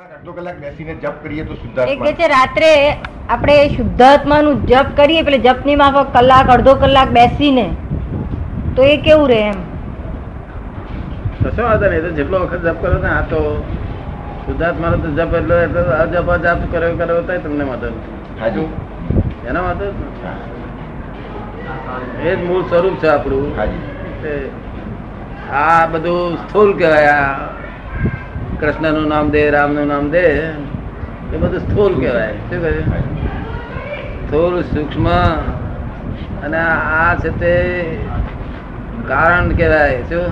અડધો કલાક બેસીને જપ કરીએ તો એ શુદ્ધાત્મા છે રાત્રે આપણે શુદ્ધાત્માનું જપ કરીએ જપની માફક કલાક અડધો કલાક બેસીને. તો એ કેવું રહે એમ? કશો વાંધો નહીં તો જેટલો વખત જપ કરો ને આ તો શુદ્ધાત્માનો તો જપ એટલો એટલો અજપ જપ કર્યો કર્યો તો તમને મદદ હાજુ? એના જ એ જ મૂળ સ્વરૂપ છે આપણું. આ બધું સ્થૂલ કહેવાય આ કૃષ્ણનું નામ દે રામનું નામ દે એ બધું સ્થૂલ કહેવાય શું કહે? સ્થૂલ સૂક્ષ્મ અને આ છે તે કારણ કહેવાય શું?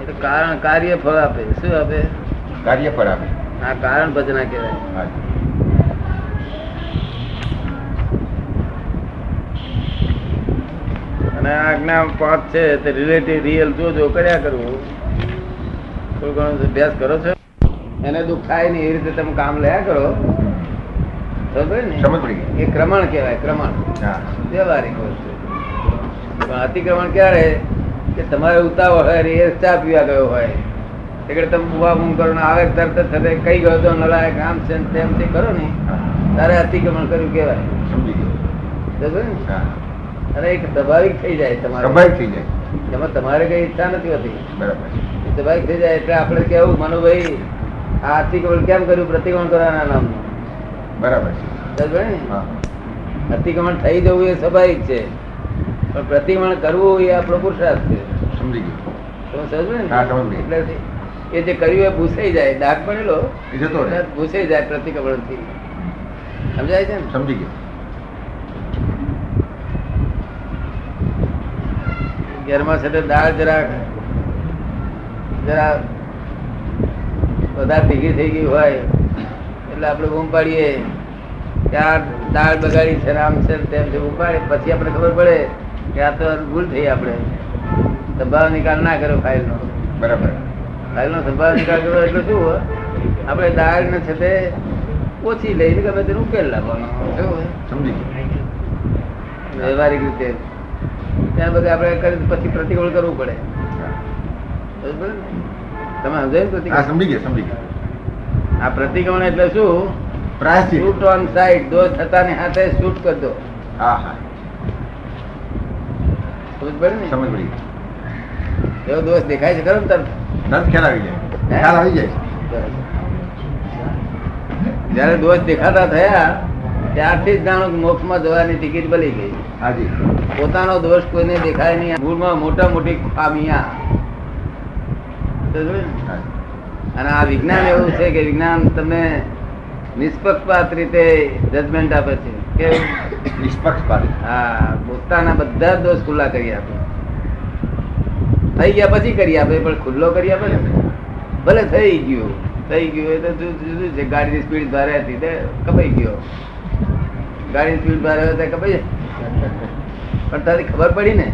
એટલે કારણ કાર્ય ફળ આપે શું આપે? કાર્ય ફળ આપે. આ કારણ ભજના કહેવાય. અને આજ્ઞા પાંચ છે તે રિલેટિવ રિયલ જો જો કર્યા કરવું થોડું ઘણો અભ્યાસ કરો છો? એને દુઃખ થાય નહીં એ રીતે તમે કામ લયા કરો. એ ક્રમણ કહેવાય ક્રમણ. વ્યવહારિક વસ્તુ. પણ અતિક્રમણ ક્યારે? કે તમારે ઉતાવળ હોય એ ચા પીવા ગયો હોય. એટલે તમે બુવા બૂમ કરો ને આવે તરત થતે કઈ ગયો તો નલાયક આમ છે તેમ તે કરો ને. તારે અતિક્રમણ કર્યું કહેવાય. સમજી ગયો. ને? એક સ્વાભાવિક થઈ જાય તમારે. સ્વાભાવિક થઈ જાય. એમાં તમારે કઈ ઈચ્છા નથી હોતી. બરાબર. સ્વાભાવિક થઈ જાય એટલે આપણે કેવું? મનુભાઈ આ અતિક્રમણ કેમ કર્યું? પ્રતિક્રમણ કરવાના નામનું. બરાબર છે. સમજ્યો હા. અતિક્રમણ થઈ જવું એ સ્વાભાવિક છે. પણ પ્રતિક્રમણ કરવું એ આપણો પુરુષાર્થ છે. સમજી ગયો. એટલે એ જે કર્યું એ ભૂસાઈ જાય. દાગ પડેલો ભૂસાઈ જાય પ્રતિક્રમણથી સમજાય છે ને? સમજી ગયો. ઘરમાં તે દાળ જરા જરા વધારે ભેગી થઈ ગઈ હોય એટલે આપણે બૂમ પાડીએ ત્યાં દાળ બગાડી છે આમ છે તેમ છે બૂમ પાડીએ પછી આપણે ખબર પડે કે આ તો ભૂલ થઈ આપણે. સંભાવ નિકાલ ના કર્યો ફાઇલનો. બરાબર. ફાઇલનો સંભાવ નિકાલ કર્યો એટલે શું હોય? આપણે દાળ ને છે તે ઓછી લઈને ગમે તેનો ઉકેલ લાવવાનો? સમજી વ્યવહારિક રીતે. ત્યાં બધે આપણે કરી પછી પ્રતિકૂળ કરવું પડે? તમે સમજાય ને હા પ્રતિક્રમણ? સમજી ગયા સમજી ગયા. આ પ્રતિક્રમણ એટલે શું? શૂટ ઓન સાઈડ દોષ થતા ને હાથે શૂટ કરી દો હા હા. સમજ પડે ને? સમજ પડી. એવો દોષ દેખાય છે ખરો ને તરત ખ્યાલ આવી જાય. ખ્યાલ આવી જાય. જયારે દોષ દેખાતા થયા ત્યારથી જ જાણો મોક્ષમાં જવાની ટિકિટ બની ગઈ. હાજી. પોતાનો દોષ કોઈને દેખાય નહીં. મૂળમાં મોટા મોટી ખામિયા. ને? હાજી. અને આ વિજ્ઞાન એવું છે કે વિજ્ઞાન તમને નિષ્પક્ષપાત રીતે જજમેન્ટ આપે છે. કે નિષ્પક્ષપાત. હા પોતાના બધા દોષ ખુલ્લા કરી આપે. થઈ ગયા પછી કરી આપે પણ ખુલ્લો કરી આપે ને? ભલે થઈ ગયું. થઈ ગયું એટલે જુદું જુદું છે. ગાડીની સ્પીડ ભારે હતી તે કપાઈ ગયો. ગાડીની સ્પીડ ભારે હતી કપાઈ પણ તારી ખબર પડી. ને?